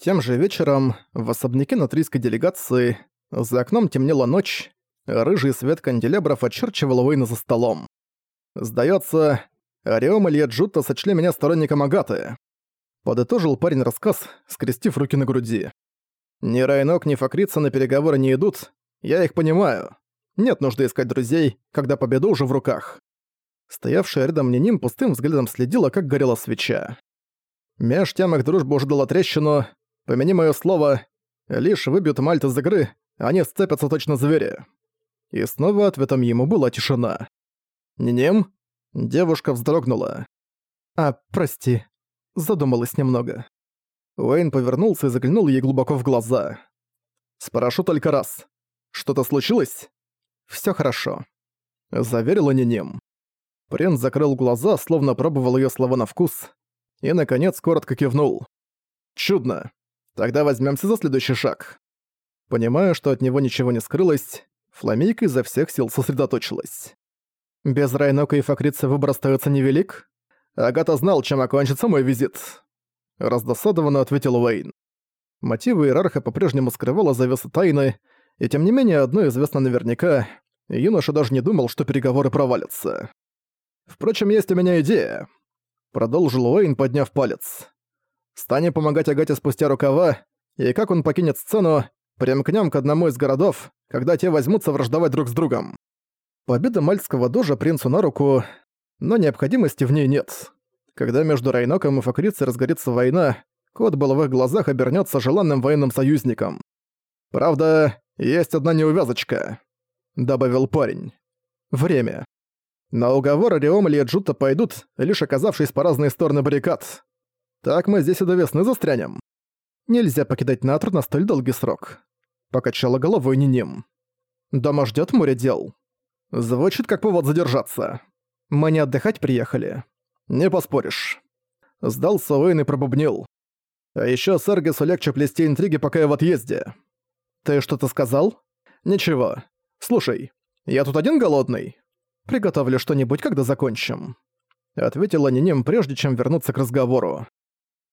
Тем же вечером в особняке натрийской делегации за окном темнела ночь, рыжий свет канделябров очерчивал Уэйна за столом. Сдается, Ариом и Джутта сочли меня сторонником Агаты. Подытожил парень рассказ, скрестив руки на груди. Ни Райнок, ни Факрица на переговоры не идут, я их понимаю. Нет нужды искать друзей, когда победа уже в руках. Стоявшая рядом Ниним пустым взглядом следила, как горела свеча. Меж тем их дружба уже дала трещину. Помяни моё слово, лишь выбьют Мальт из игры, они сцепятся точно звери. И снова ответом ему была тишина. «Ниним?» Девушка вздрогнула. «А, прости», задумалась немного. Уэйн повернулся и заглянул ей глубоко в глаза. «Спрошу только раз. Что-то случилось?» «Всё хорошо», — заверила Ниним. Принц закрыл глаза, словно пробовал её слова на вкус, и, наконец, коротко кивнул. «Чудно. Тогда возьмёмся за следующий шаг». Понимая, что от него ничего не скрылось, Фламейка изо всех сил сосредоточилась. «Без Райнока и Факрицы выбор остаётся невелик?» Агата знал, чем окончится мой визит. Раздосадованно ответил Уэйн. Мотивы Иерарха по-прежнему скрывала завеса тайны, и тем не менее одно известно наверняка, юноша даже не думал, что переговоры провалятся. «Впрочем, есть у меня идея», — продолжил Уэйн, подняв палец. «Станем помогать Агате спустя рукава, и как он покинет сцену, примкнем к одному из городов, когда те возьмутся враждовать друг с другом». Победа мальского дожа принцу на руку, но необходимости в ней нет. Когда между Райноком и Факрицей разгорится война, кот был в их глазах обернется желанным военным союзником. «Правда, есть одна неувязочка», — добавил парень. «Время. На уговор Риом или Джута пойдут, лишь оказавшись по разные стороны баррикад. Так мы здесь и до весны застрянем. Нельзя покидать Натру на столь долгий срок», — покачала головой Ниним. «Дома ждет море дел. Звучит как повод задержаться». Мы не отдыхать приехали. Не поспоришь. Сдался Уэйн и пробубнил. А ещё Сергису легче плести интриги, пока я в отъезде. Ты что-то сказал? Ничего. Слушай, я тут один голодный? Приготовлю что-нибудь, когда закончим. Ответила Ниним, прежде чем вернуться к разговору.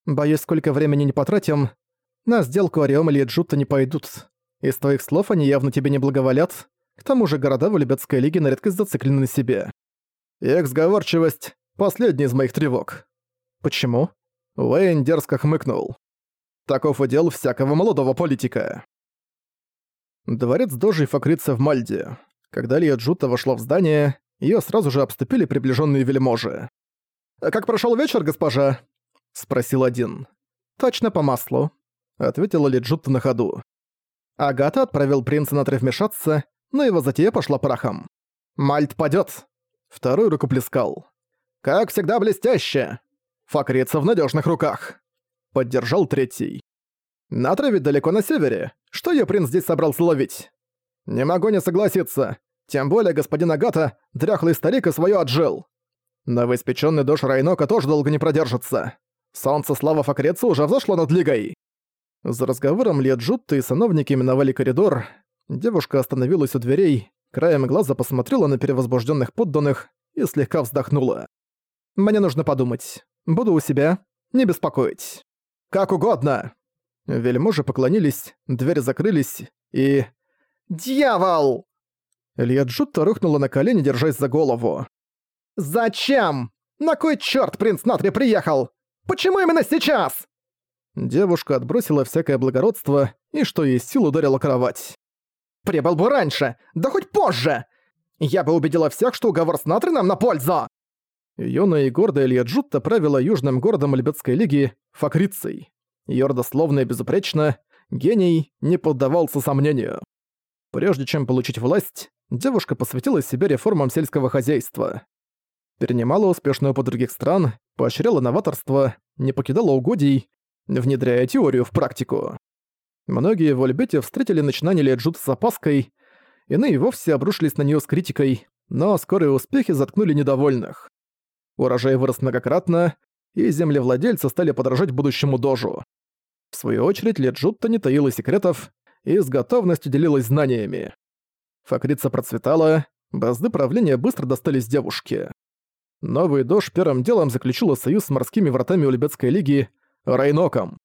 Боюсь, сколько времени не потратим, на сделку Ориом или Джутта не пойдут. Из твоих слов они явно тебе не благоволят. К тому же города в Любецкой лиге на редкость зациклены на себе. Их сговорчивость — последний из моих тревог. Почему? Уэйн дерзко хмыкнул. Таков удел всякого молодого политика. Дворец Дожи Факрица в Мальде. Когда Лия Джута вошла в здание, ее сразу же обступили приближенные вельможи. «Как прошел вечер, госпожа?» — спросил один. «Точно по маслу», — ответила Ли Джута на ходу. Агата отправил принца на вмешаться, но его затея пошла прахом. «Мальт падёт!» Второй рукоплескал. «Как всегда блестяще! Факрица в надежных руках!» Поддержал третий. «Натра ведь далеко на севере. Что я принц здесь собрался ловить?» «Не могу не согласиться. Тем более господин Агата, дряхлый старик, и своё отжил. Новоиспечённый дождь Райнока тоже долго не продержится. Солнце слава Факрица уже взошло над Лигой». За разговором Леджутта и сановники миновали коридор. Девушка остановилась у дверей, краем глаза посмотрела на перевозбужденных подданных и слегка вздохнула. «Мне нужно подумать. Буду у себя. Не беспокоить». «Как угодно!» Вельможи поклонились, двери закрылись и... «Дьявол!» Илья Джутта рухнула на колени, держась за голову. «Зачем? На кой чёрт принц Натри приехал? Почему именно сейчас?» Девушка отбросила всякое благородство и, что есть сил, ударила кровать. Прибыл бы раньше, да хоть позже! Я бы убедила всех, что уговор с Натри нам на пользу!» Юная и гордая Илья Джутта правила южным городом Альбетской лиги Факрицей. Её родословно и безупречно, гений не поддавался сомнению. Прежде чем получить власть, девушка посвятила себя реформам сельского хозяйства. Перенимала успешную опыт других стран, поощряла новаторство, не покидала угодий, внедряя теорию в практику. Многие в Ольбете встретили начинание Леджут с опаской, иные вовсе обрушились на нее с критикой, но скорые успехи заткнули недовольных. Урожай вырос многократно, и землевладельцы стали подражать будущему дожу. В свою очередь Леджутта не таила секретов и с готовностью делилась знаниями. Факрица процветала, бразды правления быстро достались девушке. Новый дож первым делом заключила союз с морскими вратами Ульбетской лиги Райноком.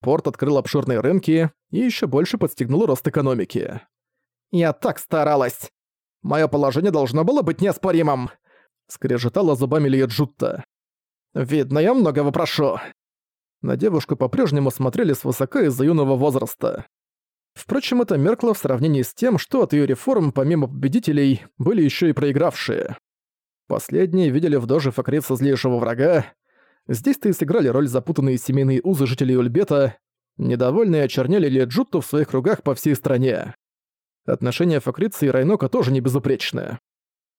Порт открыл обширные рынки и еще больше подстегнул рост экономики. «Я так старалась! Мое положение должно было быть неоспоримым!» скрежетала зубами Джутта. «Видно, я многого прошу». На девушку по-прежнему смотрели свысока из-за юного возраста. Впрочем, это меркло в сравнении с тем, что от ее реформ, помимо победителей, были еще и проигравшие. Последние видели в Доже Факрица злейшего врага. Здесь-то и сыграли роль запутанные семейные узы жителей Ульбета, недовольные очерняли Леджутту в своих кругах по всей стране. Отношения Факрица и Райнока тоже не безупречны.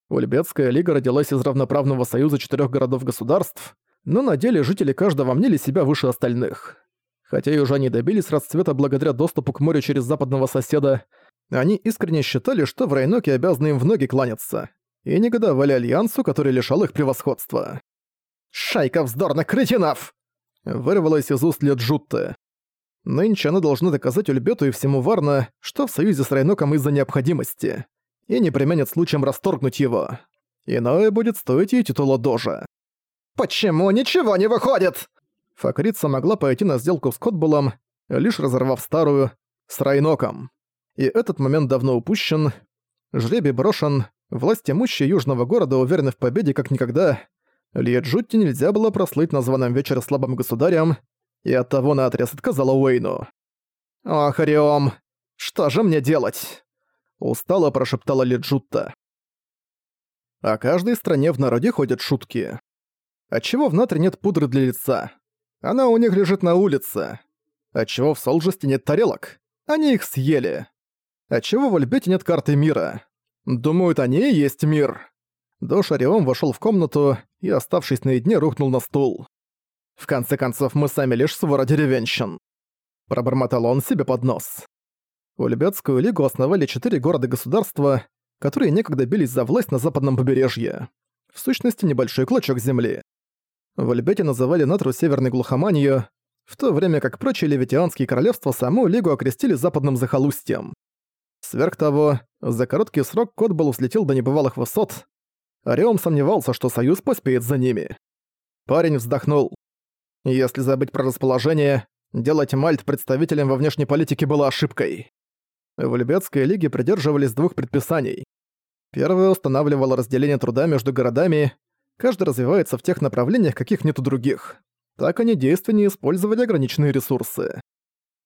Ульбетская лига родилась из равноправного союза четырех городов-государств, но на деле жители каждого мнили себя выше остальных. Хотя уже они добились расцвета благодаря доступу к морю через западного соседа, они искренне считали, что в Райноке обязаны им в ноги кланяться, и негодовали Альянсу, который лишал их превосходства. «Шайка вздорных кретинов!» вырвалась из уст Леджутты. Нынче она должна доказать Ульбету и всему Варна, что в союзе с Райноком из-за необходимости, и не применят случаем расторгнуть его. Иное будет стоить ей титула Дожа. «Почему ничего не выходит?» Факрица могла пойти на сделку с Котбулом, лишь разорвав старую, с Райноком. И этот момент давно упущен. Жребий брошен, власть имущие южного города уверены в победе как никогда. Лие Джутти нельзя было прослыть на званом вечере слабым государем, и оттого наотрез отказала Уэйну. «Ох, Риом, что же мне делать?» Устало прошептала Лиджутта. О каждой стране в народе ходят шутки. Отчего в Натре нет пудры для лица? Она у них лежит на улице. Отчего в Солжесте нет тарелок? Они их съели. Отчего в Альбете нет карты мира? Думают, они и есть мир. Дош вошёл в комнату и, оставшись наедине, рухнул на стул. В конце концов, мы сами лишь свора деревенщин. Пробормотал он себе под нос. Ульбетскую лигу основали четыре города-государства, которые некогда бились за власть на западном побережье. В сущности, небольшой клочок земли. В Альбете называли Натру Северной Глухоманию, в то время как прочие левитианские королевства саму Лигу окрестили западным захолустьем. Сверх того, за короткий срок Котбол взлетел до небывалых высот. Ореум сомневался, что Союз поспеет за ними. Парень вздохнул. Если забыть про расположение, делать Мальт представителем во внешней политике было ошибкой. В Любецкой лиге придерживались двух предписаний. Первое устанавливало разделение труда между городами, Каждый развивается в тех направлениях, каких нет у других. Так они действеннее использовали ограниченные ресурсы.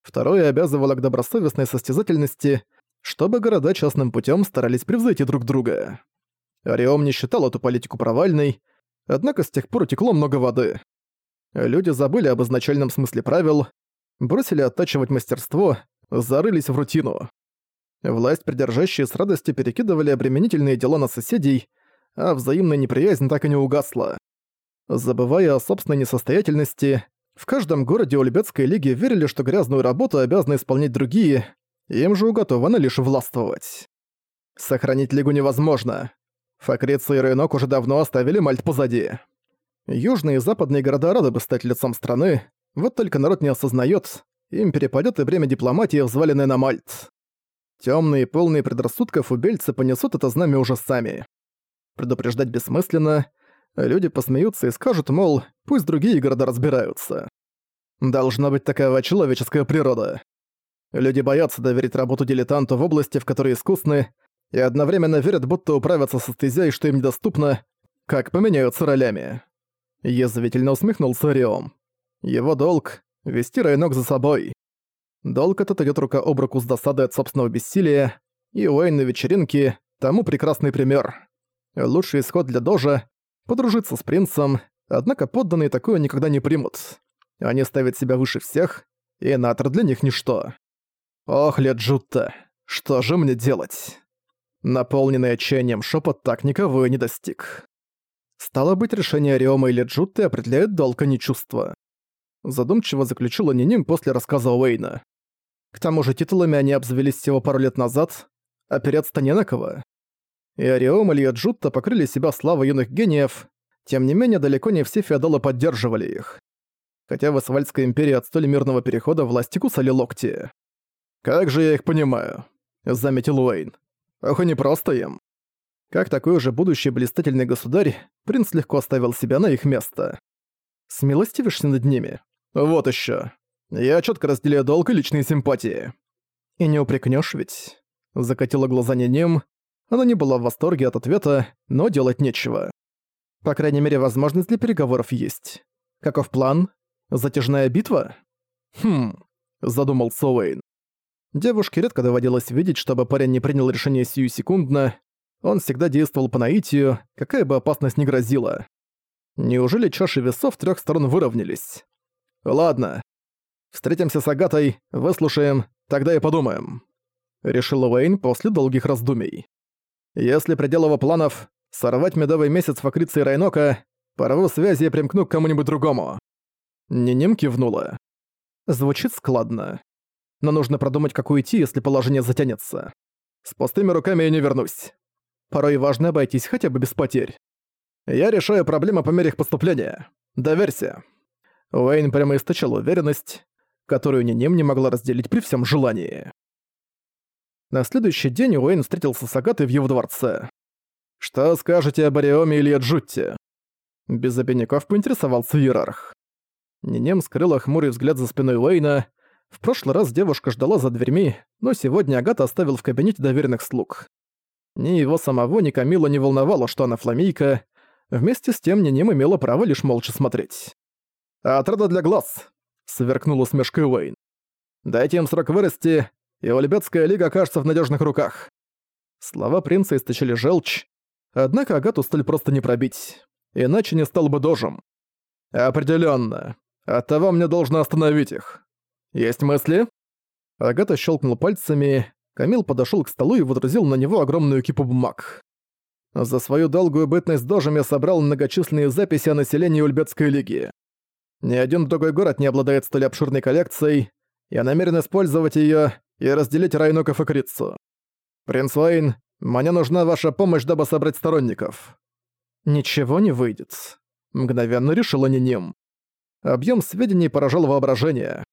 Второе обязывало к добросовестной состязательности, чтобы города частным путем старались превзойти друг друга. Ариом не считал эту политику провальной, однако с тех пор утекло много воды. Люди забыли об изначальном смысле правил, бросили оттачивать мастерство, зарылись в рутину. Власть, придержащие с радостью перекидывали обременительные дела на соседей, а взаимная неприязнь так и не угасла. Забывая о собственной несостоятельности, в каждом городе у Лебецкой лиги верили, что грязную работу обязаны исполнять другие, им же уготовано лишь властвовать. Сохранить лигу невозможно. Факрица и Рейнок уже давно оставили Мальт позади. Южные и западные города рады бы стать лицом страны, вот только народ не осознает, им перепадет и время дипломатии, взваленное на Мальт. Темные, полные предрассудков убельцы понесут это знамя уже сами. Предупреждать бессмысленно. Люди посмеются и скажут, мол, пусть другие города разбираются. Должна быть такая человеческая природа. Люди боятся доверить работу дилетанту в области, в которой искусны, и одновременно верят, будто управятся со стезей, что им недоступно, как поменяются ролями. Язвительно усмехнулся Риом. Его долг — вести Райнок за собой. Долг этот идёт рука об руку с досадой от собственного бессилия, и Уэйн на вечеринке — тому прекрасный пример. Лучший исход для Дожа — подружиться с принцем, однако подданные такое никогда не примут. Они ставят себя выше всех, и Натр для них ничто. Ох, Леджутта, что же мне делать? Наполненный отчаянием шепот так никого и не достиг. Стало быть, решение Риома и Леджутты определяет долг, а не чувства. Задумчиво заключила Ниним после рассказа Уэйна. К тому же титулами они обзавелись всего пару лет назад, опереться-то не на кого и Ариом и Джутта покрыли себя славой юных гениев, тем не менее далеко не все феодалы поддерживали их. Хотя в Асфальтской империи от столь мирного перехода власти кусали локти. «Как же я их понимаю», — заметил Уэйн. «Ох, и не просто им». Как такой же будущий блистательный государь, принц легко оставил себя на их место. Смилостивишься над ними? Вот еще. Я четко разделяю долг и личные симпатии. И не упрекнешь ведь. Закатила глаза Ниним. Она не была в восторге от ответа, но делать нечего. По крайней мере, возможность для переговоров есть. Каков план? Затяжная битва? Хм, задумался Уэйн. Девушке редко доводилось видеть, чтобы парень не принял решение сию секундно. Он всегда действовал по наитию, какая бы опасность ни грозила. Неужели чаши весов трех сторон выровнялись? Ладно. Встретимся с Агатой, выслушаем, тогда и подумаем. Решил Уэйн после долгих раздумий. Если предел его планов — сорвать медовый месяц в Акрице и Райнока, порву связи и примкну к кому-нибудь другому. Ниним кивнула. Звучит складно. Но нужно продумать, как уйти, если положение затянется. С пустыми руками я не вернусь. Порой важно обойтись хотя бы без потерь. Я решаю проблемы по мере их поступления. Доверься. Уэйн прямо источил уверенность, которую Ниним не могла разделить при всем желании. На следующий день Уэйн встретился с Агатой в его дворце. «Что скажете об Ариоме или Джутте?» Без обиняков поинтересовался иерарх. Нинем скрыла хмурый взгляд за спиной Уэйна. В прошлый раз девушка ждала за дверьми, но сегодня Агата оставил в кабинете доверенных слуг. Ни его самого, ни Камила не волновало, что она фламейка. Вместе с тем Нинем имела право лишь молча смотреть. «Отрада для глаз!» — сверкнул усмешкой Уэйн. «Дайте им срок вырасти, и Ульбетская лига окажется в надежных руках». Слова принца источили желчь, однако Агату стали просто не пробить, иначе не стал бы дожем. Определенно. Оттого мне должно остановить их. Есть мысли?» Агата щелкнул пальцами, Камил подошел к столу и выдрузил на него огромную кипу бумаг. За свою долгую бытность дожем я собрал многочисленные записи о населении Ульбетской лиги. Ни один другой город не обладает столь обширной коллекцией, я намерен использовать ее и разделить Райноков и Крицу. Принц Уэйн, мне нужна ваша помощь, дабы собрать сторонников». «Ничего не выйдет», — мгновенно решила Ниним. Объем сведений поражал воображение.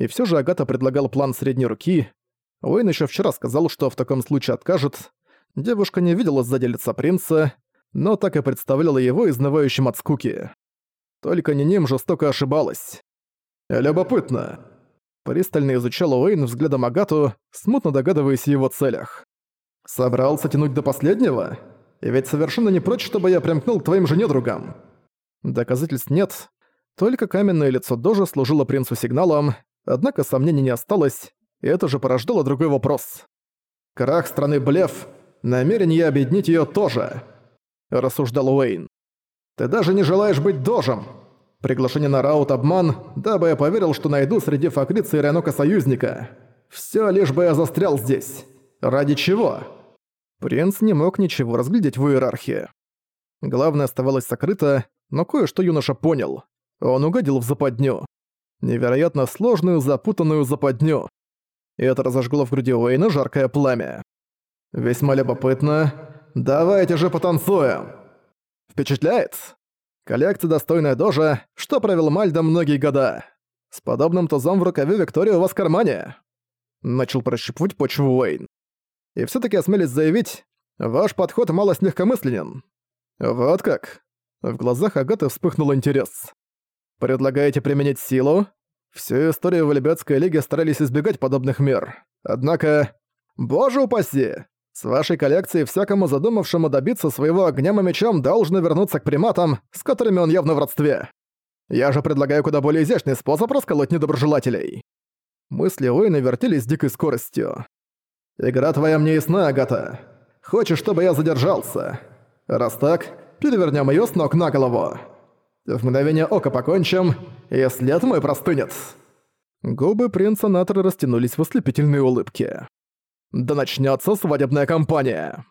И все же Агата предлагал план средней руки. Уэйн еще вчера сказал, что в таком случае откажет. Девушка не видела сзади лица принца, но так и представляла его изнывающим от скуки. Только Ниним жестоко ошибалась. «Любопытно», Пристально изучал Уэйн взглядом Агату, смутно догадываясь о его целях. «Собрался тянуть до последнего? И ведь совершенно не прочь, чтобы я примкнул к твоим же недругам». Доказательств нет. Только каменное лицо Дожа служило принцу сигналом, однако сомнений не осталось, и это же порождало другой вопрос. «Крах страны Блеф, намерение объединить ее тоже», — рассуждал Уэйн. «Ты даже не желаешь быть Дожем!» Приглашение на раут обман, дабы я поверил, что найду среди Факрицы и Ренока союзника. Всё лишь бы я застрял здесь. Ради чего? Принц не мог ничего разглядеть в иерархии. Главное оставалось сокрыто, но кое-что юноша понял. Он угодил в западню. Невероятно сложную, запутанную западню. И это разожгло в груди Уэйна жаркое пламя. Весьма любопытно. Давайте же потанцуем. Впечатляет? Коллекция достойная дожа, что провел Мальдом многие года. С подобным тузом в рукаве Виктория у вас в кармане. Начал прощупывать почву Уэйн. И все таки осмелись заявить, ваш подход малость легкомысленен. Вот как. В глазах Агаты вспыхнул интерес. Предлагаете применить силу? Всю историю в лиге старались избегать подобных мер. Однако... Боже упаси! С вашей коллекцией всякому задумавшему добиться своего огнем и мечом должно вернуться к приматам, с которыми он явно в родстве. Я же предлагаю куда более изящный способ расколоть недоброжелателей». Мысли Уэйна вертелись с дикой скоростью. «Игра твоя мне ясна, Агата. Хочешь, чтобы я задержался? Раз так, перевернем ее с ног на голову. В мгновение ока покончим, и след мой простынет». Губы принца Натра растянулись в ослепительной улыбке. Да начнется свадебная кампания.